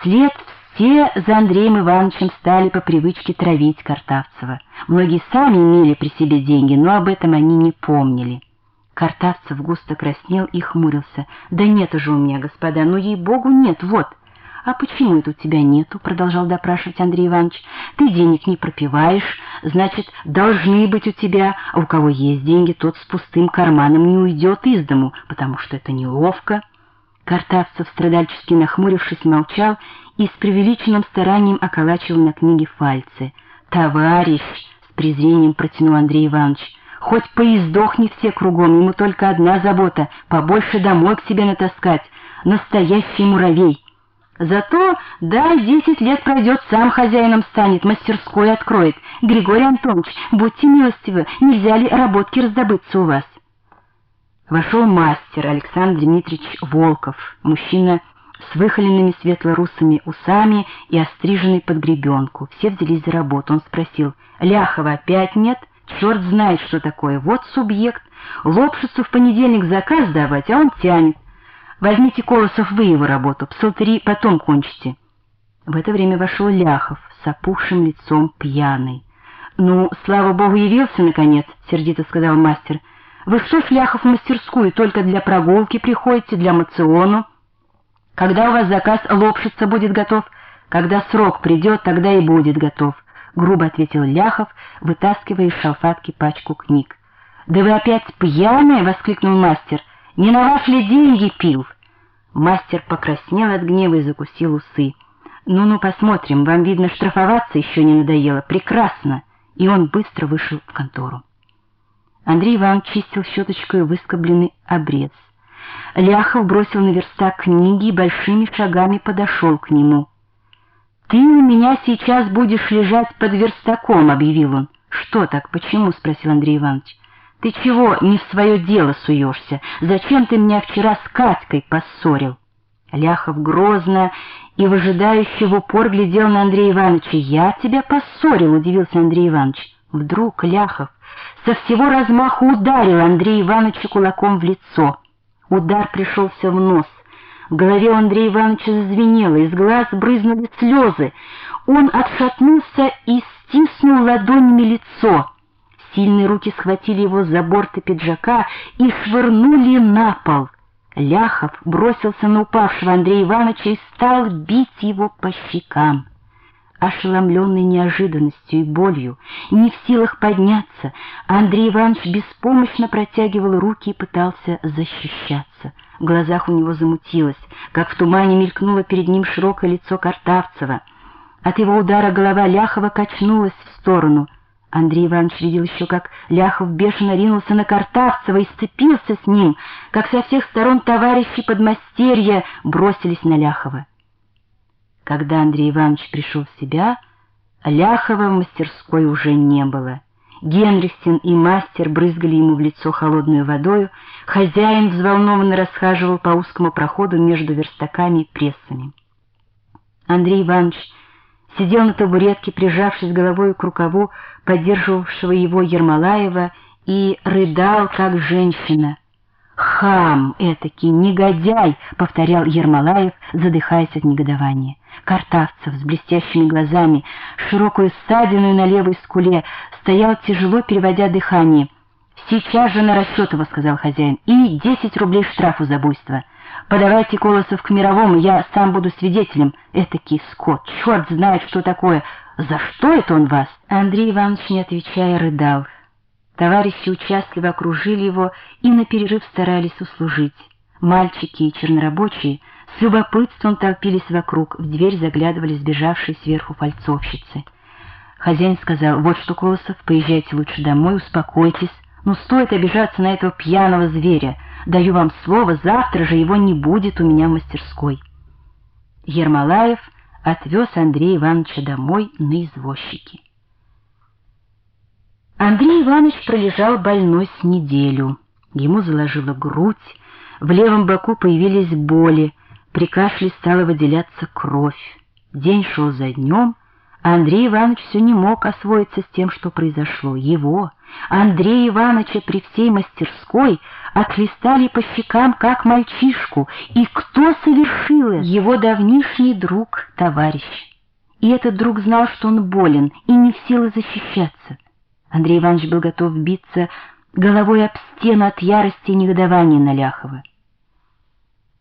Вслед все за Андреем Ивановичем стали по привычке травить Картавцева. Многие сами имели при себе деньги, но об этом они не помнили. Картавцев густо краснел и хмурился. «Да нет уже у меня, господа, ну ей-богу нет, вот!» «А почему это у тебя нету?» — продолжал допрашивать Андрей Иванович. «Ты денег не пропиваешь, значит, должны быть у тебя, а у кого есть деньги, тот с пустым карманом не уйдет из дому, потому что это неловко». Картавцев, страдальчески нахмурившись, молчал и с преувеличенным старанием околачивал на книге фальцы. «Товарищ!» — с презрением протянул Андрей Иванович. «Хоть поиздохни все кругом, ему только одна забота — побольше домой к себе натаскать. Настоящий муравей!» Зато, да, десять лет пройдет, сам хозяином станет, мастерской откроет. Григорий Антонович, будьте милостивы, нельзя ли работки раздобыться у вас? Вошел мастер Александр Дмитриевич Волков, мужчина с выхоленными светло-русыми усами и остриженный под гребенку. Все взялись за работу. Он спросил, «Ляхова опять нет? Черт знает, что такое. Вот субъект. Лопшицу в понедельник заказ давать, а он тянет. Возьмите, Колосов, вы его работу, псалтыри потом кончите». В это время вошел Ляхов с опухшим лицом пьяный. «Ну, слава богу, явился, наконец», — сердито сказал мастер. «Вы что, Ляхов, в мастерскую только для прогулки приходите, для мациону?» Когда у вас заказ лопшица будет готов? Когда срок придет, тогда и будет готов, — грубо ответил Ляхов, вытаскивая из шалфатки пачку книг. — Да вы опять пьяная? — воскликнул мастер. — Не на ваши ли деньги пил? Мастер покраснел от гнева и закусил усы. «Ну-ну, посмотрим, вам, видно, штрафоваться еще не надоело. Прекрасно!» И он быстро вышел в контору. Андрей Иванович чистил щеточкой выскобленный обрез. Ляхов бросил на верстак книги и большими шагами подошел к нему. «Ты у меня сейчас будешь лежать под верстаком», — объявил он. «Что так? Почему?» — спросил Андрей Иванович. «Ты чего не в свое дело суешься? Зачем ты меня вчера с Катькой поссорил?» Ляхов грозно и выжидающе в упор глядел на Андрея Ивановича. «Я тебя поссорил», — удивился Андрей Иванович. Вдруг Ляхов со всего размаху ударил Андрея Ивановича кулаком в лицо. Удар пришелся в нос. В голове Андрея Ивановича зазвенело, из глаз брызнули слезы. Он отшатнулся и стиснул ладонями лицо. Сильные руки схватили его за борты пиджака и швырнули на пол. Ляхов бросился на упавшего Андрея Ивановича и стал бить его по щекам. Ошеломленный неожиданностью и болью, не в силах подняться, Андрей Иванович беспомощно протягивал руки и пытался защищаться. В глазах у него замутилось, как в тумане мелькнуло перед ним широкое лицо Картавцева. От его удара голова Ляхова качнулась в сторону. Андрей Иванович видел еще, как Ляхов бешено ринулся на Картавцева и сцепился с ним, как со всех сторон товарищи подмастерья бросились на Ляхова. Когда Андрей Иванович пришел в себя, Ляхова в мастерской уже не было. Генрихсен и мастер брызгали ему в лицо холодную водою, хозяин взволнованно расхаживал по узкому проходу между верстаками и прессами. Андрей Иванович сидел на табуретке, прижавшись головой к рукаву поддерживавшего его Ермолаева, и рыдал, как женщина — «Хам этакий, негодяй!» — повторял Ермолаев, задыхаясь от негодования. Картавцев с блестящими глазами, широкую ссадину на левой скуле, стоял тяжело, переводя дыхание. «Сейчас же на его», — сказал хозяин, — «и десять рублей штрафу за буйство. Подавайте Колосов к мировому, я сам буду свидетелем. Этакий скот, черт знает, что такое. За что это он вас?» Андрей Иванович, не отвечая, рыдал. Товарищи участливо окружили его и на перерыв старались услужить. Мальчики и чернорабочие с любопытством толпились вокруг, в дверь заглядывали сбежавшие сверху фальцовщицы. Хозяин сказал, вот что, Колосов, поезжайте лучше домой, успокойтесь. Ну, стоит обижаться на этого пьяного зверя. Даю вам слово, завтра же его не будет у меня в мастерской. Ермолаев отвез Андрея Ивановича домой на извозчике. Андрей Иванович пролежал больной с неделю. Ему заложило грудь, в левом боку появились боли, при кашле стала выделяться кровь. День шел за днем, а Андрей Иванович все не мог освоиться с тем, что произошло. Его, Андрея Ивановича при всей мастерской, отлистали по щекам, как мальчишку, и кто совершил это? Его давнишний друг, товарищ. И этот друг знал, что он болен и не в силах защищаться. Андрей Иванович был готов биться головой об стену от ярости и негодования на Ляхова.